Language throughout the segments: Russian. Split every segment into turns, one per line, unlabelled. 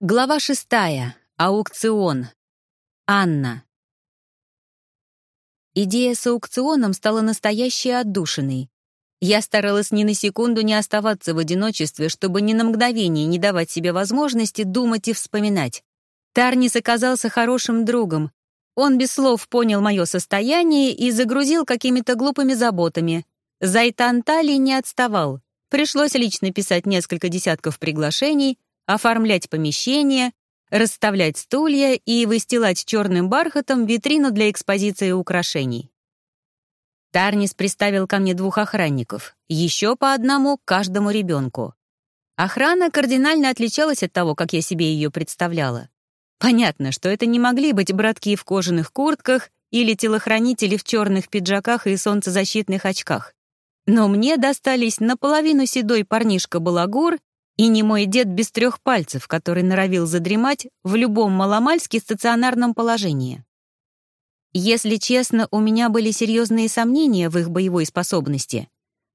Глава шестая. Аукцион. Анна. Идея с аукционом стала настоящей отдушиной. Я старалась ни на секунду не оставаться в одиночестве, чтобы ни на мгновение не давать себе возможности думать и вспоминать. Тарнис оказался хорошим другом. Он без слов понял мое состояние и загрузил какими-то глупыми заботами. Зайтан Тали не отставал. Пришлось лично писать несколько десятков приглашений — оформлять помещение, расставлять стулья и выстилать черным бархатом витрину для экспозиции украшений. Тарнис приставил ко мне двух охранников, еще по одному каждому ребенку. Охрана кардинально отличалась от того, как я себе ее представляла. Понятно, что это не могли быть братки в кожаных куртках или телохранители в черных пиджаках и солнцезащитных очках. Но мне достались наполовину седой парнишка-балагур и не мой дед без трех пальцев, который норовил задремать в любом маломальски стационарном положении. Если честно, у меня были серьезные сомнения в их боевой способности,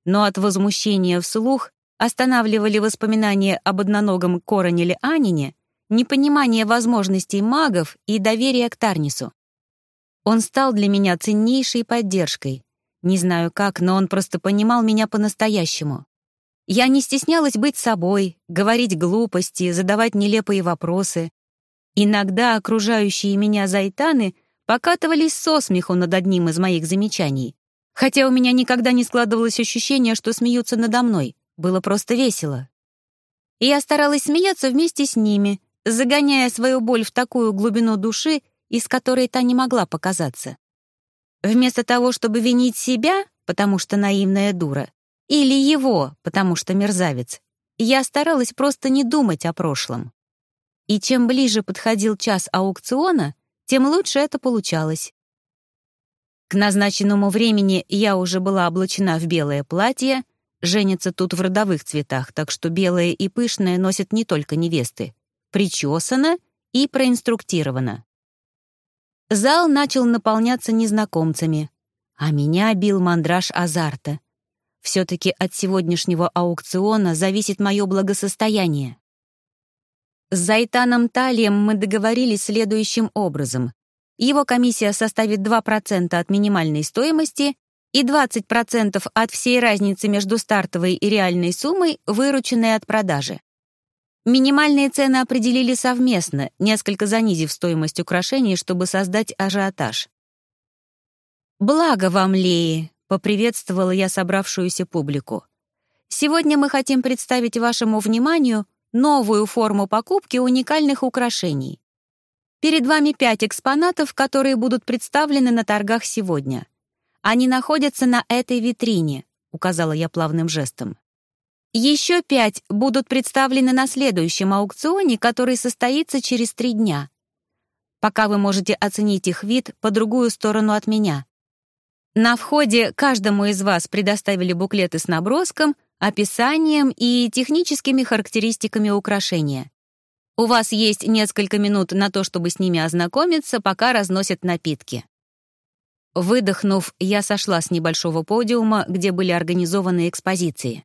но от возмущения вслух останавливали воспоминания об одноногом Коронеле Анине, непонимание возможностей магов и доверие к Тарнису. Он стал для меня ценнейшей поддержкой. Не знаю как, но он просто понимал меня по-настоящему. Я не стеснялась быть собой, говорить глупости, задавать нелепые вопросы. Иногда окружающие меня зайтаны покатывались со смеху над одним из моих замечаний. Хотя у меня никогда не складывалось ощущение, что смеются надо мной. Было просто весело. И я старалась смеяться вместе с ними, загоняя свою боль в такую глубину души, из которой та не могла показаться. Вместо того, чтобы винить себя, потому что наивная дура, или его, потому что мерзавец. Я старалась просто не думать о прошлом. И чем ближе подходил час аукциона, тем лучше это получалось. К назначенному времени я уже была облачена в белое платье, женится тут в родовых цветах, так что белое и пышное носят не только невесты, причесана и проинструктирована. Зал начал наполняться незнакомцами, а меня бил мандраж азарта — все-таки от сегодняшнего аукциона зависит мое благосостояние. С Зайтаном Талием мы договорились следующим образом. Его комиссия составит 2% от минимальной стоимости и 20% от всей разницы между стартовой и реальной суммой, вырученной от продажи. Минимальные цены определили совместно, несколько занизив стоимость украшений, чтобы создать ажиотаж. «Благо вам, Леи!» Поприветствовала я собравшуюся публику. Сегодня мы хотим представить вашему вниманию новую форму покупки уникальных украшений. Перед вами пять экспонатов, которые будут представлены на торгах сегодня. Они находятся на этой витрине, указала я плавным жестом. Еще пять будут представлены на следующем аукционе, который состоится через три дня. Пока вы можете оценить их вид по другую сторону от меня. На входе каждому из вас предоставили буклеты с наброском, описанием и техническими характеристиками украшения. У вас есть несколько минут на то, чтобы с ними ознакомиться, пока разносят напитки. Выдохнув, я сошла с небольшого подиума, где были организованы экспозиции.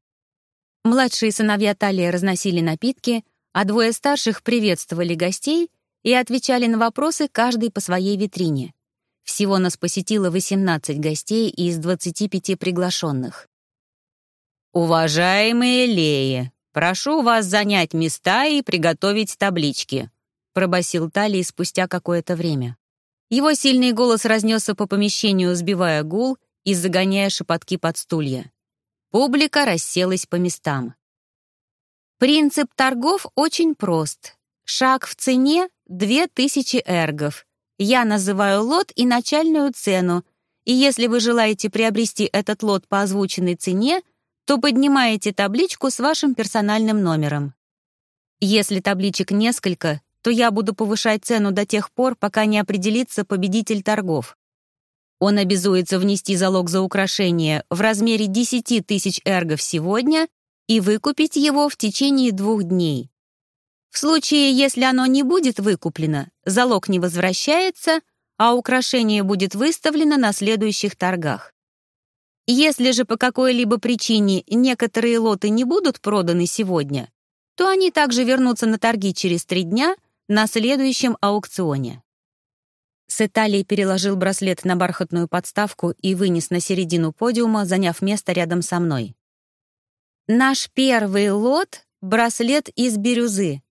Младшие сыновья Талии разносили напитки, а двое старших приветствовали гостей и отвечали на вопросы каждый по своей витрине. Всего нас посетило 18 гостей из 25 приглашенных. «Уважаемые Леи, прошу вас занять места и приготовить таблички», пробасил Талий спустя какое-то время. Его сильный голос разнесся по помещению, сбивая гул и загоняя шепотки под стулья. Публика расселась по местам. Принцип торгов очень прост. Шаг в цене — 2000 эргов, я называю лот и начальную цену, и если вы желаете приобрести этот лот по озвученной цене, то поднимаете табличку с вашим персональным номером. Если табличек несколько, то я буду повышать цену до тех пор, пока не определится победитель торгов. Он обязуется внести залог за украшение в размере 10 тысяч эргов сегодня и выкупить его в течение двух дней. В случае, если оно не будет выкуплено, залог не возвращается, а украшение будет выставлено на следующих торгах. Если же по какой-либо причине некоторые лоты не будут проданы сегодня, то они также вернутся на торги через три дня на следующем аукционе. Сеталий переложил браслет на бархатную подставку и вынес на середину подиума, заняв место рядом со мной. Наш первый лот — браслет из бирюзы.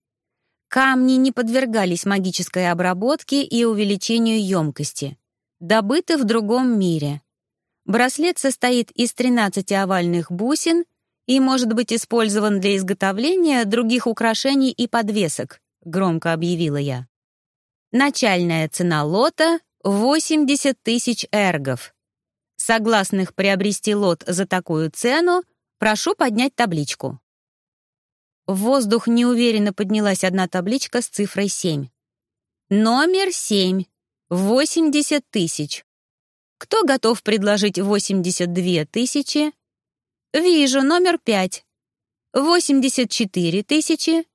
Камни не подвергались магической обработке и увеличению емкости. Добыты в другом мире. Браслет состоит из 13 овальных бусин и может быть использован для изготовления других украшений и подвесок, громко объявила я. Начальная цена лота — 80 тысяч эргов. Согласных приобрести лот за такую цену, прошу поднять табличку. В воздух неуверенно поднялась одна табличка с цифрой 7. Номер 7. 80 тысяч. Кто готов предложить 82 тысячи? Вижу, номер 5. 84 тысячи.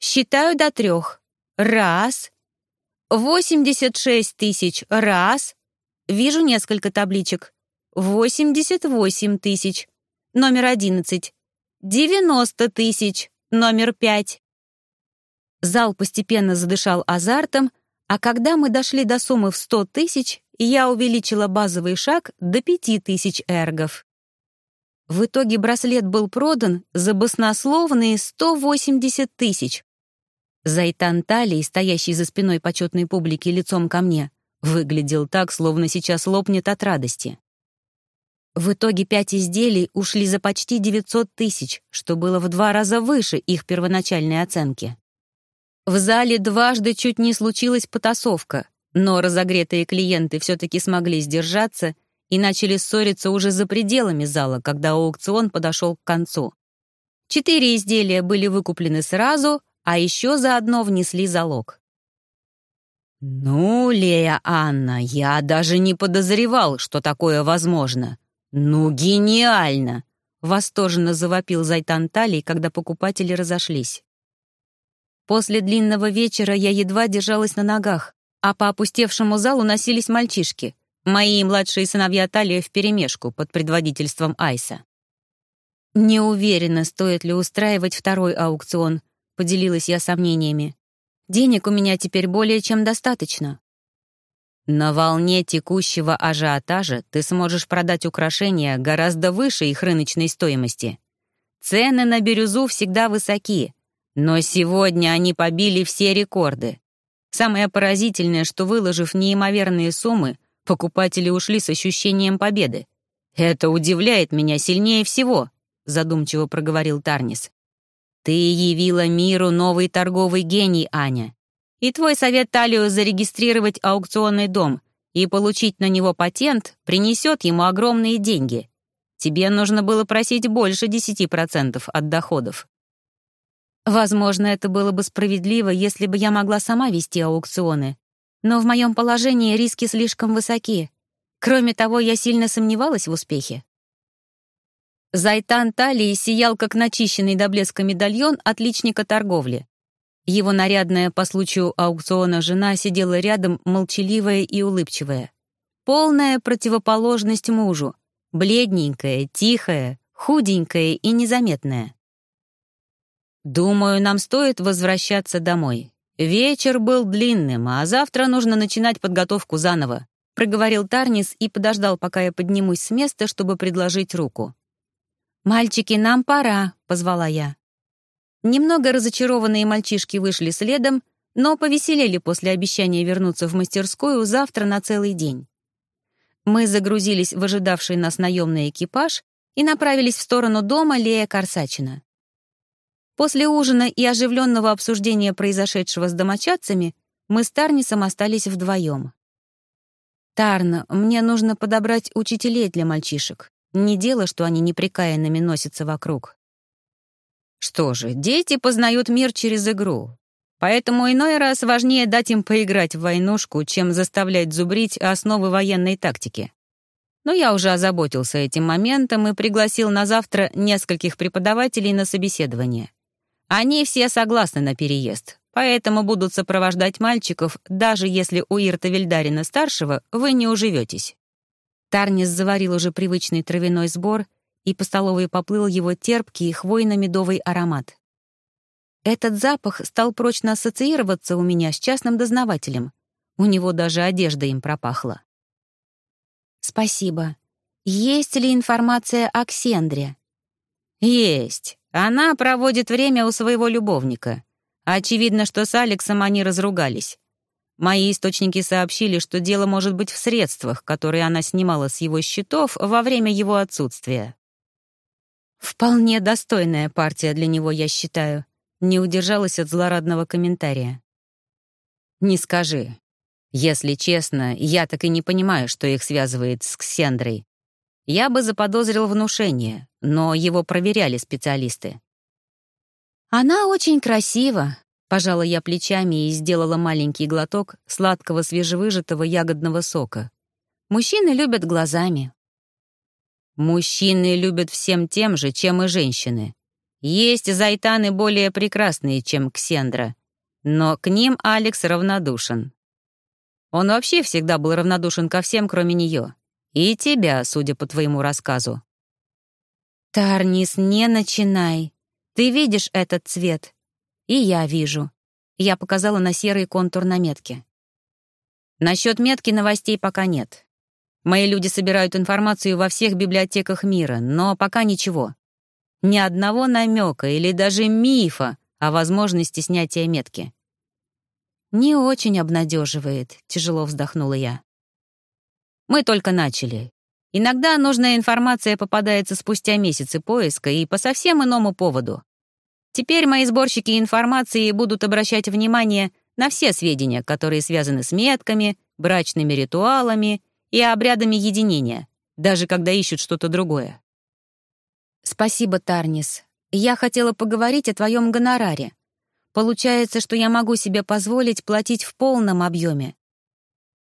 Считаю до трех. Раз. 86 тысяч. Раз. Вижу несколько табличек. 88 тысяч. Номер 11. 90 тысяч. Номер 5. Зал постепенно задышал азартом, а когда мы дошли до суммы в 100 тысяч, я увеличила базовый шаг до 5 тысяч эргов. В итоге браслет был продан за баснословные 180 тысяч. Зайтан Талий, стоящий за спиной почетной публики лицом ко мне, выглядел так, словно сейчас лопнет от радости. В итоге пять изделий ушли за почти 900 тысяч, что было в два раза выше их первоначальной оценки. В зале дважды чуть не случилась потасовка, но разогретые клиенты все-таки смогли сдержаться — и начали ссориться уже за пределами зала, когда аукцион подошел к концу. Четыре изделия были выкуплены сразу, а еще заодно внесли залог. «Ну, Лея Анна, я даже не подозревал, что такое возможно. Ну, гениально!» — восторженно завопил Зайтан Талий, когда покупатели разошлись. После длинного вечера я едва держалась на ногах, а по опустевшему залу носились мальчишки. Мои младшие сыновья Талия вперемешку под предводительством Айса. «Не уверена, стоит ли устраивать второй аукцион», — поделилась я сомнениями. «Денег у меня теперь более чем достаточно». На волне текущего ажиотажа ты сможешь продать украшения гораздо выше их рыночной стоимости. Цены на бирюзу всегда высоки, но сегодня они побили все рекорды. Самое поразительное, что, выложив неимоверные суммы, Покупатели ушли с ощущением победы. «Это удивляет меня сильнее всего», — задумчиво проговорил Тарнис. «Ты явила миру новый торговый гений, Аня. И твой совет Талию зарегистрировать аукционный дом и получить на него патент принесет ему огромные деньги. Тебе нужно было просить больше 10% от доходов». Возможно, это было бы справедливо, если бы я могла сама вести аукционы, но в моем положении риски слишком высоки. Кроме того, я сильно сомневалась в успехе. Зайтан Талии сиял, как начищенный до блеска медальон отличника торговли. Его нарядная по случаю аукциона жена сидела рядом, молчаливая и улыбчивая. Полная противоположность мужу. Бледненькая, тихая, худенькая и незаметная. «Думаю, нам стоит возвращаться домой. «Вечер был длинным, а завтра нужно начинать подготовку заново», проговорил Тарнис и подождал, пока я поднимусь с места, чтобы предложить руку. «Мальчики, нам пора», — позвала я. Немного разочарованные мальчишки вышли следом, но повеселели после обещания вернуться в мастерскую завтра на целый день. Мы загрузились в ожидавший нас наемный экипаж и направились в сторону дома Лея Корсачина. После ужина и оживленного обсуждения произошедшего с домочадцами мы с Тарнисом остались вдвоем. «Тарна, мне нужно подобрать учителей для мальчишек. Не дело, что они неприкаянными носятся вокруг». Что же, дети познают мир через игру. Поэтому иной раз важнее дать им поиграть в войнушку, чем заставлять зубрить основы военной тактики. Но я уже озаботился этим моментом и пригласил на завтра нескольких преподавателей на собеседование. Они все согласны на переезд, поэтому будут сопровождать мальчиков, даже если у Ирта Вильдарина-старшего вы не уживетесь». Тарнис заварил уже привычный травяной сбор, и по столовой поплыл его терпкий хвойно-медовый аромат. Этот запах стал прочно ассоциироваться у меня с частным дознавателем. У него даже одежда им пропахла. «Спасибо. Есть ли информация о Ксендре?»
«Есть. Она проводит время у своего любовника. Очевидно, что с Алексом они разругались. Мои источники сообщили, что дело может быть в средствах, которые она снимала с его счетов во время его отсутствия.
Вполне достойная партия для него, я считаю. Не удержалась от злорадного комментария.
Не скажи. Если честно, я так и не понимаю, что их связывает с Ксендрой. Я бы заподозрил внушение, но его проверяли специалисты.
Она очень красива, Пожала я плечами и сделала маленький глоток сладкого свежевыжатого ягодного сока. Мужчины любят глазами.
Мужчины любят всем тем же, чем и женщины. Есть зайтаны более прекрасные, чем Ксендра. Но к ним Алекс равнодушен. Он вообще всегда был равнодушен ко всем, кроме нее. И тебя, судя по твоему рассказу.
«Тарнис, не начинай. Ты видишь этот цвет? И я вижу. Я показала на серый контур наметки. Насчет метки новостей пока нет. Мои люди собирают информацию во всех библиотеках мира, но пока ничего. Ни одного намека или даже мифа о возможности снятия метки. «Не очень обнадеживает», — тяжело вздохнула я. «Мы только начали. Иногда нужная информация попадается спустя месяцы поиска и по совсем иному поводу. Теперь мои сборщики информации будут обращать внимание на все сведения, которые связаны с метками, брачными ритуалами и обрядами единения, даже когда ищут что-то другое. Спасибо, Тарнис. Я хотела поговорить о твоем гонораре. Получается, что я могу себе позволить платить в полном объеме.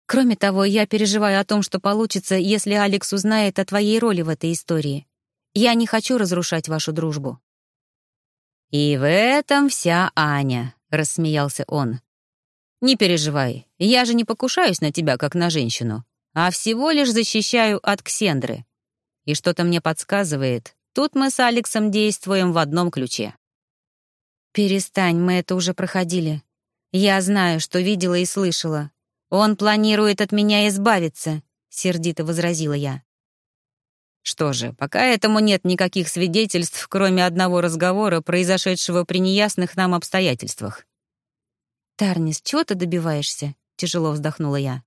Кроме того, я переживаю о том, что получится, если Алекс узнает о твоей роли в этой истории. Я не хочу разрушать вашу дружбу.
«И в этом вся Аня», — рассмеялся он. «Не переживай, я же не покушаюсь на тебя, как на женщину, а всего лишь защищаю от Ксендры. И что-то мне подсказывает, тут мы с Алексом действуем в одном ключе».
«Перестань, мы это уже проходили. Я знаю, что видела и слышала. Он планирует от меня избавиться», — сердито возразила я.
Что же, пока этому нет никаких свидетельств, кроме одного разговора, произошедшего при неясных нам обстоятельствах.
«Тарнис, чего ты добиваешься?» — тяжело вздохнула я.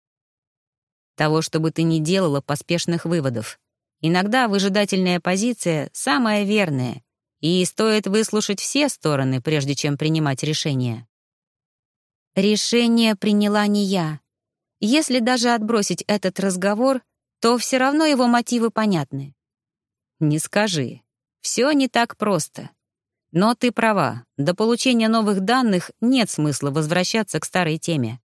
«Того, чтобы ты не делала поспешных выводов. Иногда выжидательная позиция — самая верная, и стоит выслушать все стороны, прежде чем принимать решение».
«Решение приняла не я. Если даже отбросить этот разговор, то все равно его мотивы понятны.
Не скажи. Все не так просто. Но ты права, до получения новых данных нет смысла возвращаться к старой теме.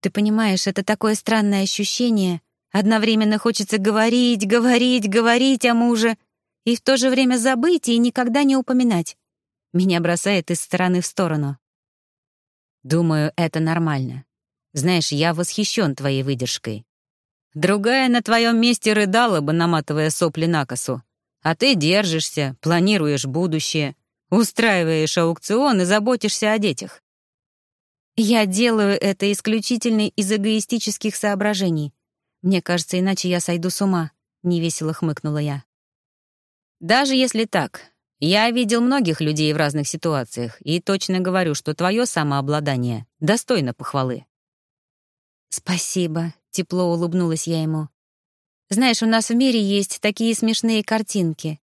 Ты понимаешь, это такое странное ощущение. Одновременно хочется говорить, говорить, говорить о муже, и в то же время забыть и никогда не упоминать. Меня бросает из стороны в сторону.
Думаю, это нормально. Знаешь, я восхищен твоей выдержкой. Другая на твоем месте рыдала бы, наматывая сопли на косу. А ты держишься, планируешь будущее, устраиваешь аукцион и заботишься о детях.
Я делаю это исключительно из эгоистических соображений. Мне кажется, иначе я сойду с ума, — невесело хмыкнула я.
Даже если так, я видел многих людей в разных ситуациях и точно говорю, что твое самообладание достойно похвалы.
«Спасибо», — тепло улыбнулась я ему. «Знаешь, у нас в мире есть такие смешные картинки.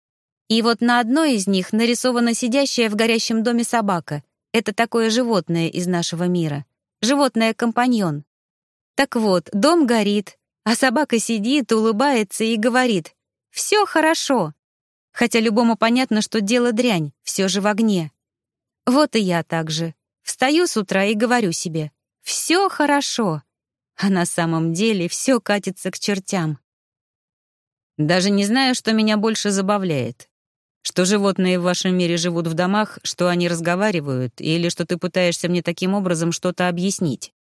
И вот на одной из них нарисована сидящая в горящем доме собака. Это такое животное из нашего мира. Животное-компаньон. Так вот, дом горит, а собака сидит, улыбается и говорит «Все хорошо». Хотя любому понятно, что дело дрянь, все же в огне. Вот и я так же. Встаю с утра и говорю себе «Все хорошо». А на самом деле все катится к чертям.
Даже не знаю, что меня больше забавляет. Что животные в вашем мире живут в домах, что они разговаривают, или что ты пытаешься мне таким образом что-то объяснить.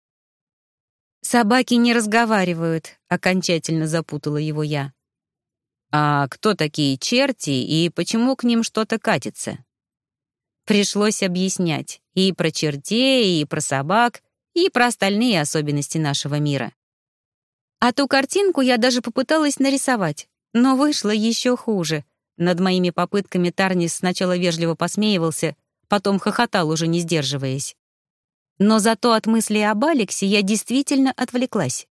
«Собаки не разговаривают», — окончательно запутала его я.
«А кто такие черти и почему к ним что-то катится?»
Пришлось объяснять и про чертей, и про собак, и про остальные особенности нашего мира. А ту картинку я даже попыталась нарисовать, но вышло еще хуже. Над моими попытками Тарнис сначала вежливо посмеивался, потом хохотал, уже не сдерживаясь. Но зато от мысли об Алексе я действительно отвлеклась.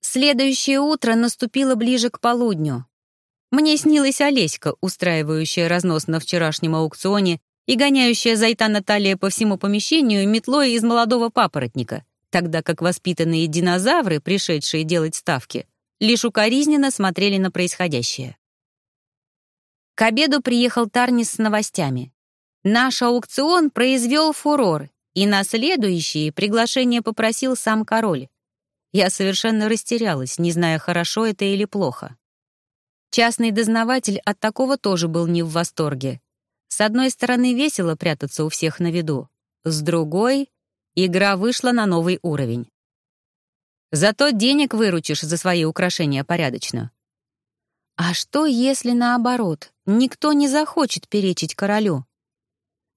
Следующее утро наступило ближе к полудню. Мне снилась Олеська, устраивающая разнос на вчерашнем аукционе и гоняющая зайта Наталья по всему помещению метлой из молодого папоротника, тогда как воспитанные динозавры, пришедшие делать ставки, лишь укоризненно смотрели на происходящее. К обеду приехал Тарнис с новостями. Наш аукцион произвел фурор, и на следующие приглашение попросил сам король. Я совершенно растерялась, не зная, хорошо это или плохо. Частный дознаватель от такого тоже был не в восторге. С одной стороны, весело прятаться у всех на виду. С другой, игра вышла на новый уровень. Зато денег выручишь за свои украшения порядочно. А что, если наоборот, никто не захочет перечить королю?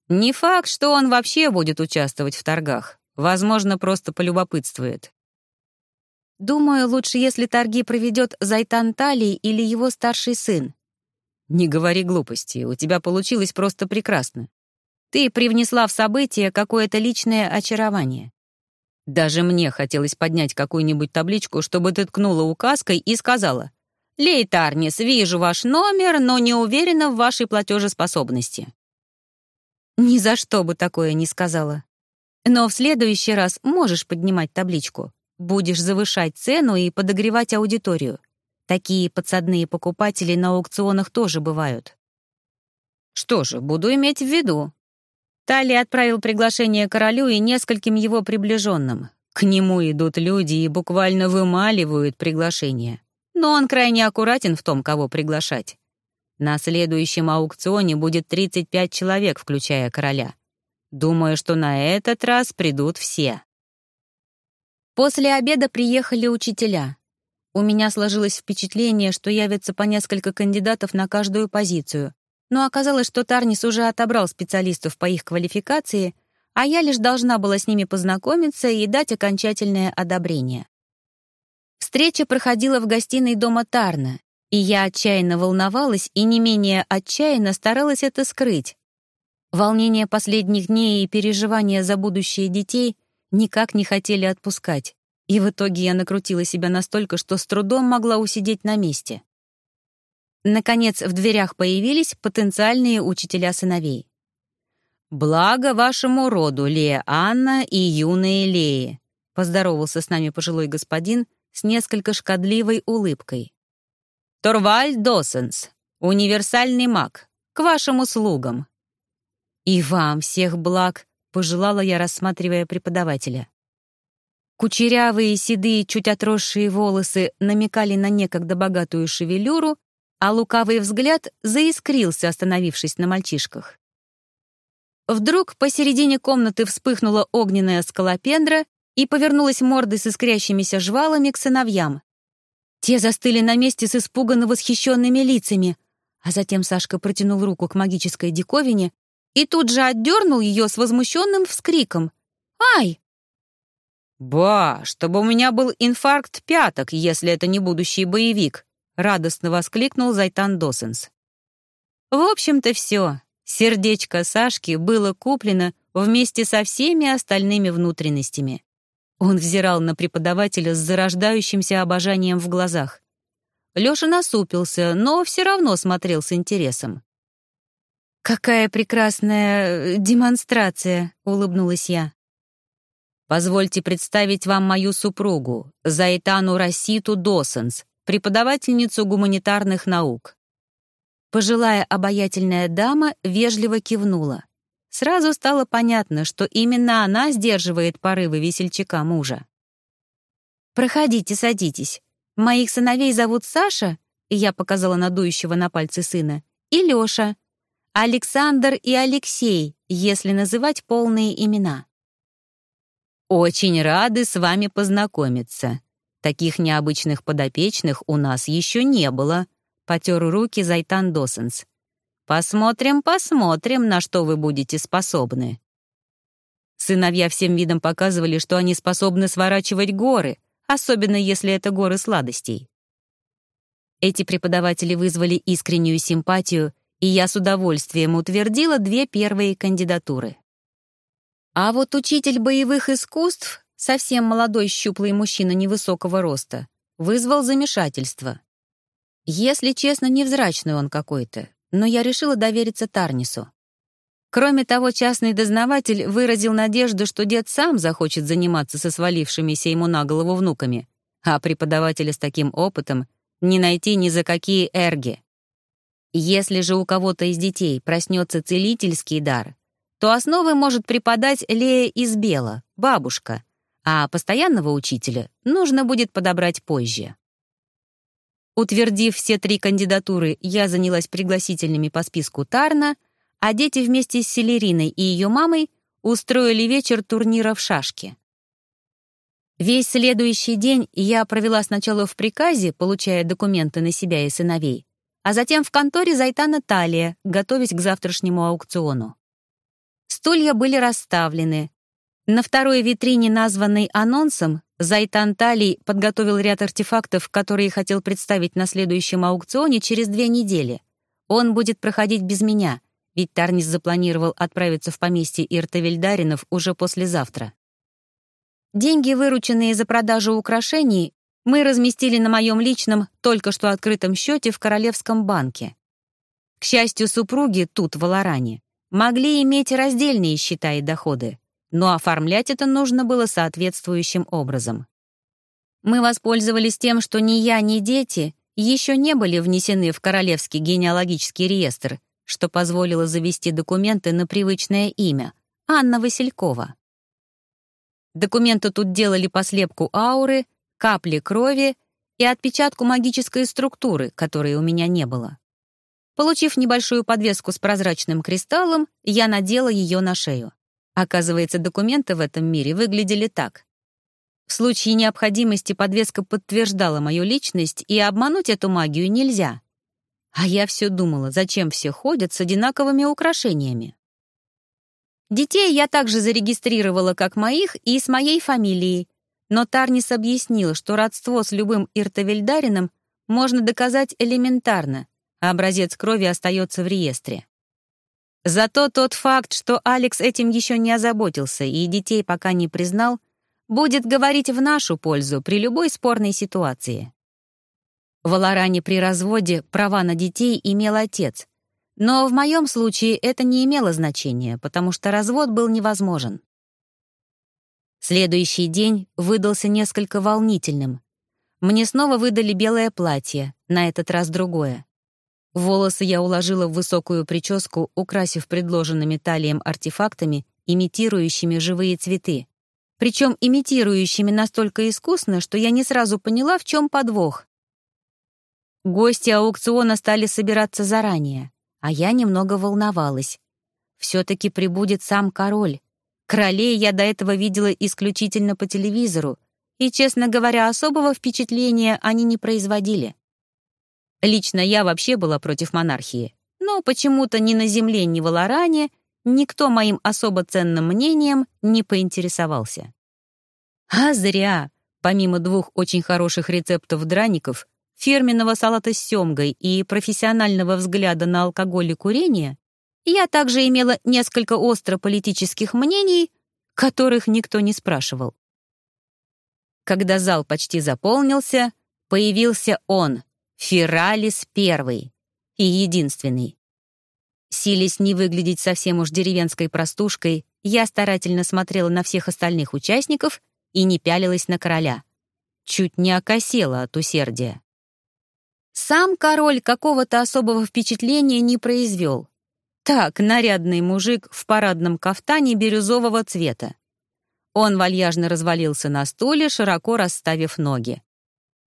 Не факт, что он вообще будет участвовать в торгах. Возможно, просто полюбопытствует. Думаю, лучше, если торги проведет Зайтан Талий или его старший сын. Не говори глупости, у тебя получилось просто прекрасно. Ты привнесла в событие какое-то личное очарование. Даже мне хотелось поднять какую-нибудь табличку, чтобы ты ткнула указкой и сказала «Лей Тарнис, вижу ваш номер, но не уверена в вашей платежеспособности». Ни за что бы такое не сказала. Но в следующий раз можешь поднимать табличку. Будешь завышать цену и подогревать аудиторию. Такие подсадные покупатели на аукционах тоже бывают. Что же, буду иметь в виду. Тали отправил приглашение королю и нескольким его приближенным. К нему идут люди и буквально вымаливают приглашение. Но он крайне аккуратен в том, кого приглашать. На следующем аукционе будет 35 человек, включая короля. Думаю, что на этот раз придут все. После обеда приехали учителя. У меня сложилось впечатление, что явится по несколько кандидатов на каждую позицию, но оказалось, что Тарнис уже отобрал специалистов по их квалификации, а я лишь должна была с ними познакомиться и дать окончательное одобрение. Встреча проходила в гостиной дома Тарна, и я отчаянно волновалась и не менее отчаянно старалась это скрыть. Волнение последних дней и переживания за будущее детей никак не хотели отпускать, и в итоге я накрутила себя настолько, что с трудом могла усидеть на месте. Наконец, в дверях появились потенциальные учителя сыновей. «Благо вашему роду, Лея Анна и юные Леи», поздоровался с нами пожилой господин с несколько шкодливой улыбкой. «Торвальд Досенс, универсальный маг, к вашим услугам». «И вам всех благ», пожелала я, рассматривая преподавателя. Кучерявые, седые, чуть отросшие волосы намекали на некогда богатую шевелюру, а лукавый взгляд заискрился, остановившись на мальчишках. Вдруг посередине комнаты вспыхнула огненная скалопендра и повернулась мордой с искрящимися жвалами к сыновьям. Те застыли на месте с испуганно восхищенными лицами, а затем Сашка протянул руку к магической диковине и тут же отдернул ее с возмущенным вскриком. «Ай!» «Ба, чтобы у меня был инфаркт пяток, если это не будущий боевик!» — радостно воскликнул Зайтан Досенс. В общем-то, все. Сердечко Сашки было куплено вместе со всеми остальными внутренностями. Он взирал на преподавателя с зарождающимся обожанием в глазах. Лёша насупился, но все равно смотрел с интересом. «Какая прекрасная э, демонстрация!» — улыбнулась я. «Позвольте представить вам мою супругу, Зайтану Раситу Досенс, преподавательницу гуманитарных наук». Пожилая обаятельная дама вежливо кивнула. Сразу стало понятно, что именно она сдерживает порывы весельчака мужа. «Проходите, садитесь. Моих сыновей зовут Саша», — я показала надующего на пальцы сына, «и Лёша. Александр и Алексей, если называть полные имена. Очень рады с вами познакомиться. Таких необычных подопечных у нас еще не было, потер руки Зайтан Досенс.
Посмотрим, посмотрим, на что вы будете способны. Сыновья всем видом показывали, что они способны сворачивать горы, особенно если это горы сладостей. Эти преподаватели вызвали искреннюю симпатию, и я с удовольствием утвердила две первые кандидатуры. А вот учитель боевых искусств, совсем молодой щуплый мужчина невысокого роста, вызвал замешательство. Если честно, невзрачный он какой-то, но я решила довериться Тарнису. Кроме того, частный дознаватель выразил надежду, что дед сам захочет заниматься со свалившимися ему на голову внуками, а преподавателя с таким опытом не найти ни за какие эрги. Если же у кого-то из детей проснется целительский дар, то основы может преподать Лея из Бела, бабушка, а постоянного учителя нужно будет подобрать позже. Утвердив все три кандидатуры, я занялась пригласительными по списку Тарна, а дети вместе с Селериной и ее мамой устроили вечер турнира в шашки. Весь следующий день я провела сначала в приказе, получая документы на себя и сыновей, а затем в конторе Зайтана Талия, готовясь к завтрашнему аукциону. Стулья были расставлены. На второй витрине, названной анонсом, Зайтан Талий подготовил ряд артефактов, которые хотел представить на следующем аукционе через две недели. Он будет проходить без меня, ведь Тарнис запланировал отправиться в поместье Иртавельдаринов уже послезавтра. Деньги, вырученные за продажу украшений, мы разместили на моем личном, только что открытом счете в Королевском банке. К счастью, супруги тут, в Аларане, могли иметь раздельные счета и доходы но оформлять это нужно было соответствующим образом. Мы воспользовались тем, что ни я, ни дети еще не были внесены в Королевский генеалогический реестр, что позволило завести документы на привычное имя — Анна Василькова. Документы тут делали по слепку ауры, капли крови и отпечатку магической структуры, которой у меня не было. Получив небольшую подвеску с прозрачным кристаллом, я надела ее на шею. Оказывается, документы в этом мире выглядели так. В случае необходимости подвеска подтверждала мою личность, и обмануть эту магию нельзя. А я все думала, зачем все ходят с одинаковыми украшениями. Детей я также зарегистрировала как моих и с моей фамилией, но Тарнис объяснил, что родство с любым Иртавельдарином можно доказать элементарно, а образец крови остается в реестре. Зато тот факт, что Алекс этим еще не озаботился и детей пока не признал, будет говорить в нашу пользу при любой спорной ситуации. В Аларане при разводе права на детей имел отец, но в моем случае это не имело значения, потому что развод был невозможен. Следующий день выдался несколько волнительным. Мне снова выдали белое платье, на этот раз другое. Волосы я уложила в высокую прическу, украсив предложенными талием артефактами, имитирующими живые цветы. Причем имитирующими настолько искусно, что я не сразу поняла, в чем подвох. Гости аукциона стали собираться заранее, а я немного волновалась. Все-таки прибудет сам король. Королей я до этого видела исключительно по телевизору, и, честно говоря, особого впечатления они не производили. Лично я вообще была против монархии, но почему-то ни на земле, ни в Аларане никто моим особо ценным мнением не поинтересовался. А зря. Помимо двух очень хороших рецептов драников, фирменного салата с семгой и профессионального взгляда на алкоголь и курение, я также имела несколько остро политических мнений, которых никто не спрашивал. Когда зал почти заполнился, появился он, Фиралис первый и единственный. Силясь не выглядеть совсем уж деревенской простушкой, я старательно смотрела на всех остальных участников и не пялилась на короля. Чуть не окосела от усердия. Сам король какого-то особого впечатления не произвел. Так, нарядный мужик в парадном кафтане бирюзового цвета. Он вальяжно развалился на стуле, широко расставив ноги.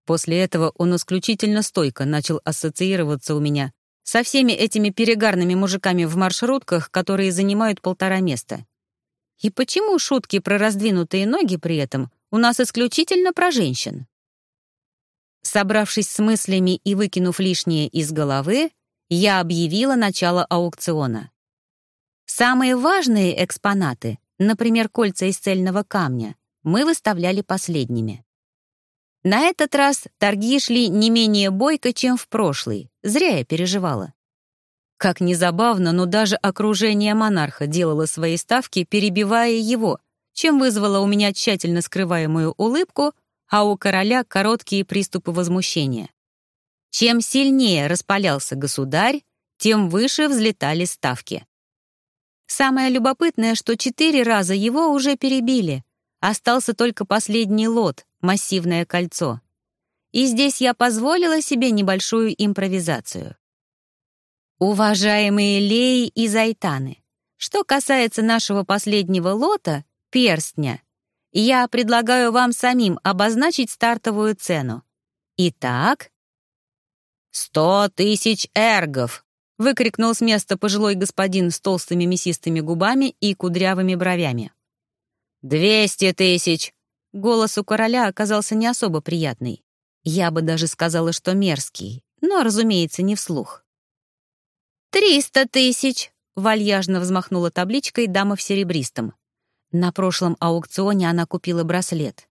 После этого он исключительно стойко начал ассоциироваться у меня со всеми этими перегарными мужиками в маршрутках, которые занимают полтора места. И почему шутки про раздвинутые ноги при этом у нас исключительно про женщин? Собравшись с мыслями и выкинув лишнее из головы,
я объявила начало аукциона. Самые важные экспонаты, например, кольца из цельного камня, мы выставляли последними. На этот раз торги шли не менее бойко, чем в прошлый. Зря я переживала. Как ни забавно, но даже окружение монарха делало свои ставки, перебивая его, чем вызвало у меня тщательно скрываемую улыбку, а у короля короткие приступы возмущения. Чем сильнее распалялся государь, тем выше взлетали ставки. Самое любопытное, что четыре раза его уже перебили. Остался только последний лот, массивное кольцо. И здесь я позволила себе небольшую импровизацию. Уважаемые Леи и Зайтаны, что касается нашего последнего лота, перстня, я предлагаю вам самим обозначить стартовую цену. Итак, «Сто тысяч эргов!» — выкрикнул с места пожилой господин с толстыми мясистыми губами и кудрявыми бровями. «Двести тысяч!» Голос у короля оказался не особо приятный. Я бы даже сказала, что мерзкий, но, разумеется, не вслух. «Триста тысяч!» — вальяжно взмахнула табличкой дама в серебристом. На прошлом аукционе она купила браслет.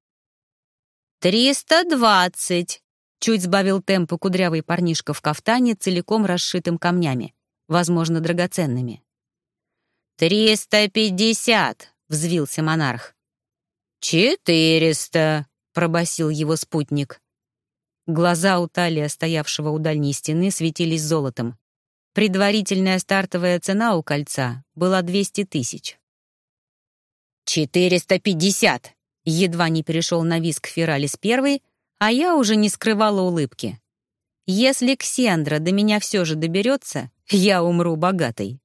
«Триста двадцать!» — чуть сбавил темпы кудрявый парнишка в кафтане, целиком расшитым камнями, возможно, драгоценными. «Триста пятьдесят!» — взвился монарх. «Четыреста!» — пробасил его спутник. Глаза у талия, стоявшего у дальней стены, светились золотом. Предварительная стартовая цена у кольца была 200 тысяч. «Четыреста пятьдесят!» Едва не перешел на виск Фералис первый, а я уже не скрывала улыбки. Если Ксендра до меня все же доберется, я умру богатой.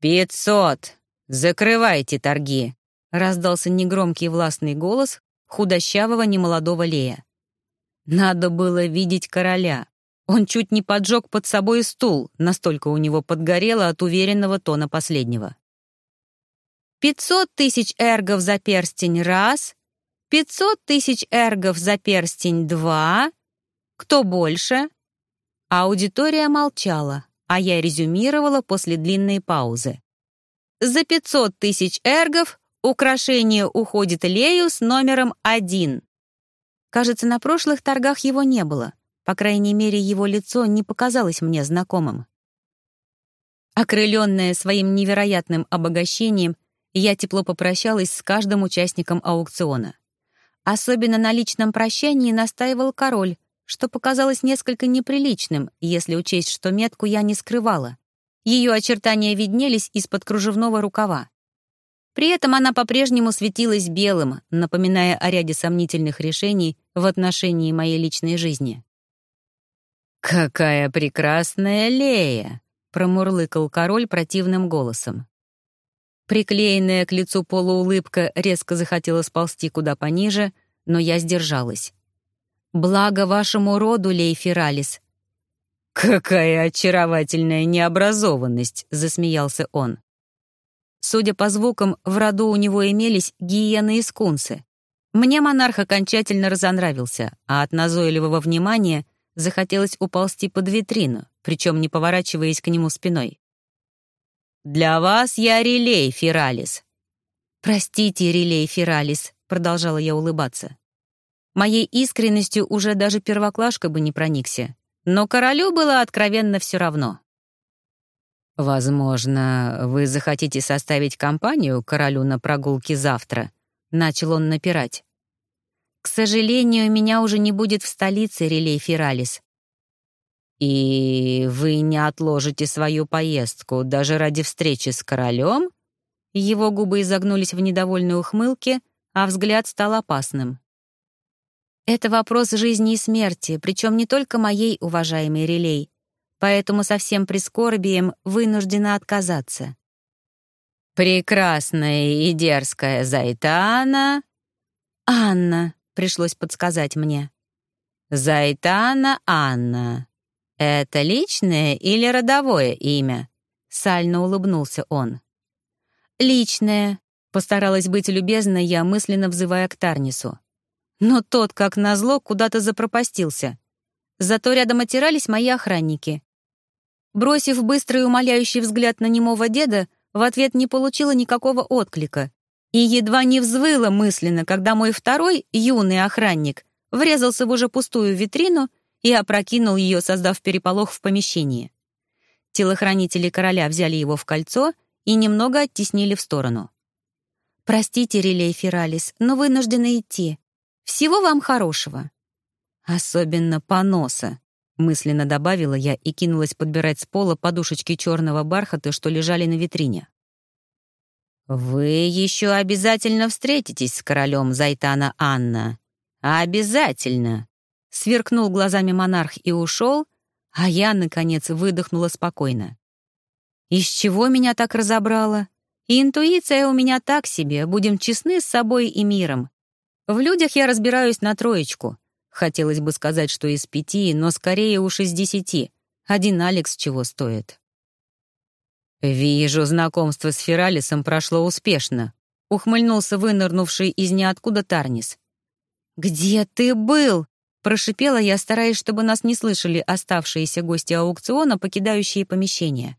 «Пятьсот! Закрывайте торги!» — раздался негромкий властный голос худощавого немолодого Лея. Надо было видеть короля. Он чуть не поджег под собой стул, настолько у него подгорело от уверенного тона последнего. «Пятьсот тысяч эргов за перстень — раз, пятьсот тысяч эргов за перстень — два. Кто больше?» Аудитория молчала, а я резюмировала после длинной паузы. «За пятьсот тысяч эргов украшение уходит Лею с номером один». Кажется, на прошлых торгах его не было. По крайней мере, его лицо не показалось мне знакомым. Окрыленная своим невероятным обогащением, я тепло попрощалась с каждым участником аукциона. Особенно на личном прощании настаивал король, что показалось несколько неприличным, если учесть, что метку я не скрывала. Ее очертания виднелись из-под кружевного рукава. При этом она по-прежнему светилась белым, напоминая о ряде сомнительных решений в отношении моей личной жизни. «Какая прекрасная Лея!» — промурлыкал король противным голосом. Приклеенная к лицу полуулыбка резко захотела сползти куда пониже, но я сдержалась. «Благо вашему роду, Лей Фералис!» «Какая очаровательная необразованность!» — засмеялся он. Судя по звукам, в роду у него имелись гиены и скунсы. Мне монарх окончательно разонравился, а от назойливого внимания захотелось уползти под витрину, причем не поворачиваясь к нему спиной. «Для вас я релей, Фералис». «Простите, релей, Фералис», — продолжала я улыбаться. Моей искренностью уже даже первоклашка бы не проникся, но королю было откровенно все равно. «Возможно, вы захотите составить компанию королю на прогулке завтра», — начал он напирать. К сожалению, меня уже не будет в столице Релей Фералис. И вы не отложите свою поездку даже ради встречи с королем? Его губы изогнулись в недовольной ухмылке, а взгляд стал опасным. Это вопрос жизни и смерти, причем не только моей, уважаемой Релей, поэтому со всем прискорбием вынуждена отказаться. «Прекрасная и дерзкая Зайтана...» «Анна», пришлось подсказать мне. «Зайтана Анна. Это личное или родовое имя?» Сально улыбнулся он. «Личное», — постаралась быть любезной я, мысленно взывая к Тарнису. Но тот, как назло, куда-то запропастился. Зато рядом отирались мои охранники. Бросив быстрый умоляющий взгляд на немого деда, в ответ не получила никакого отклика и едва не взвыла мысленно, когда мой второй, юный охранник, врезался в уже пустую витрину и опрокинул ее, создав переполох в помещении. Телохранители короля взяли его в кольцо и немного оттеснили в сторону. «Простите, Релей Фералис, но вынуждены идти. Всего вам хорошего». «Особенно поноса», — мысленно добавила я и кинулась подбирать с пола подушечки черного бархата, что лежали на витрине. «Вы еще обязательно встретитесь с королем Зайтана Анна. Обязательно!» Сверкнул глазами монарх и ушел, а я, наконец, выдохнула спокойно. Из чего меня так разобрало? интуиция у меня так себе, будем честны с собой и миром. В людях я разбираюсь на троечку. Хотелось бы сказать, что из пяти, но скорее уж из десяти. Один Алекс чего стоит. «Вижу, знакомство с Фералисом прошло успешно», — ухмыльнулся вынырнувший из ниоткуда Тарнис. «Где ты был?» — прошипела я, стараясь, чтобы нас не слышали оставшиеся гости аукциона, покидающие помещение.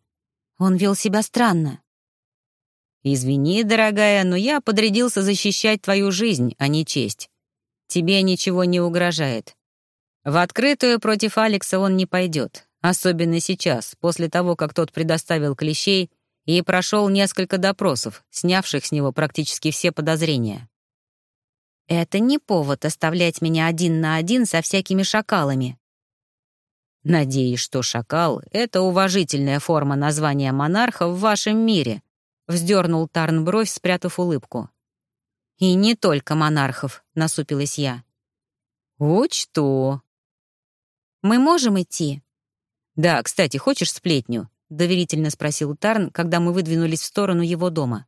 Он вел себя странно. «Извини, дорогая, но я подрядился защищать твою жизнь, а не честь. Тебе ничего не угрожает. В открытую против Алекса он не пойдет, особенно сейчас, после того, как тот предоставил клещей и прошел несколько допросов, снявших с него практически все подозрения. Это не повод оставлять меня один на один со всякими шакалами. Надеюсь, что шакал — это уважительная форма названия монарха в вашем мире, вздернул Тарн бровь, спрятав улыбку. «И не только монархов», — насупилась я. «Учту». «Мы можем идти?» «Да, кстати, хочешь сплетню?» — доверительно спросил Тарн, когда мы выдвинулись в сторону его дома.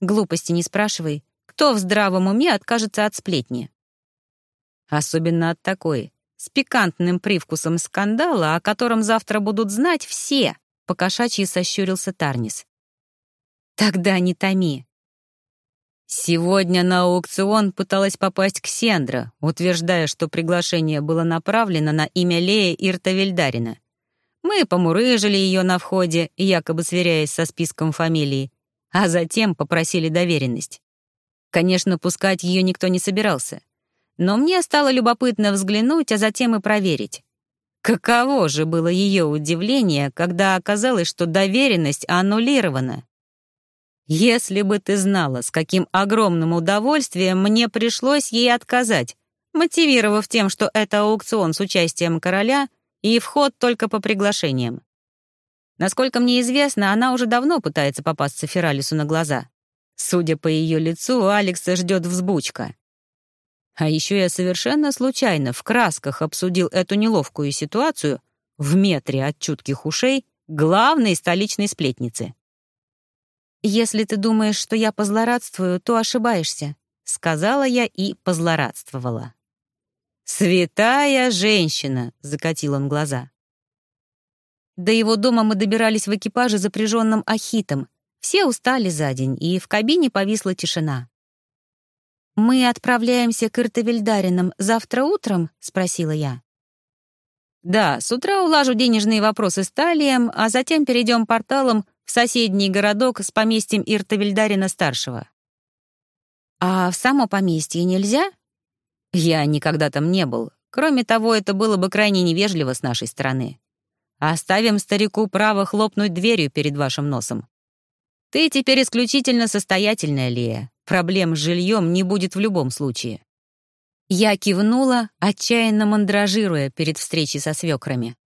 «Глупости не спрашивай. Кто в здравом уме откажется от сплетни?» «Особенно от такой, с пикантным привкусом скандала, о котором завтра будут знать все», — покошачьи сощурился Тарнис. «Тогда не томи. Сегодня на аукцион пыталась попасть Ксендра, утверждая, что приглашение было направлено на имя Лея Иртавельдарина. Мы помурыжили ее на входе, якобы сверяясь со списком фамилий, а затем попросили доверенность. Конечно, пускать ее никто не собирался. Но мне стало любопытно взглянуть, а затем и проверить. Каково же было ее удивление, когда оказалось, что доверенность аннулирована. Если бы ты знала, с каким огромным удовольствием мне пришлось ей отказать, мотивировав тем, что это аукцион с участием короля и вход только по приглашениям. Насколько мне известно, она уже давно пытается попасться Фералису на глаза. Судя по ее лицу, Алекса ждет взбучка. А еще я совершенно случайно в красках обсудил эту неловкую ситуацию в метре от чутких ушей главной столичной сплетницы. «Если ты думаешь, что я позлорадствую, то ошибаешься», — сказала я и позлорадствовала. «Святая женщина!» — закатил он глаза. До его дома мы добирались в экипаже, запряженном ахитом. Все устали за день, и в кабине повисла тишина. «Мы отправляемся к Иртавельдаринам завтра утром?» — спросила я. «Да, с утра улажу денежные вопросы с Талием, а затем перейдем порталом в соседний городок с поместьем Иртавельдарина-старшего. А в само поместье нельзя? Я никогда там не был. Кроме того, это было бы крайне невежливо с нашей стороны. Оставим старику право хлопнуть дверью перед вашим носом. Ты теперь исключительно состоятельная, Лия. Проблем с жильем не будет в любом случае. Я кивнула, отчаянно мандражируя перед встречей со свекрами.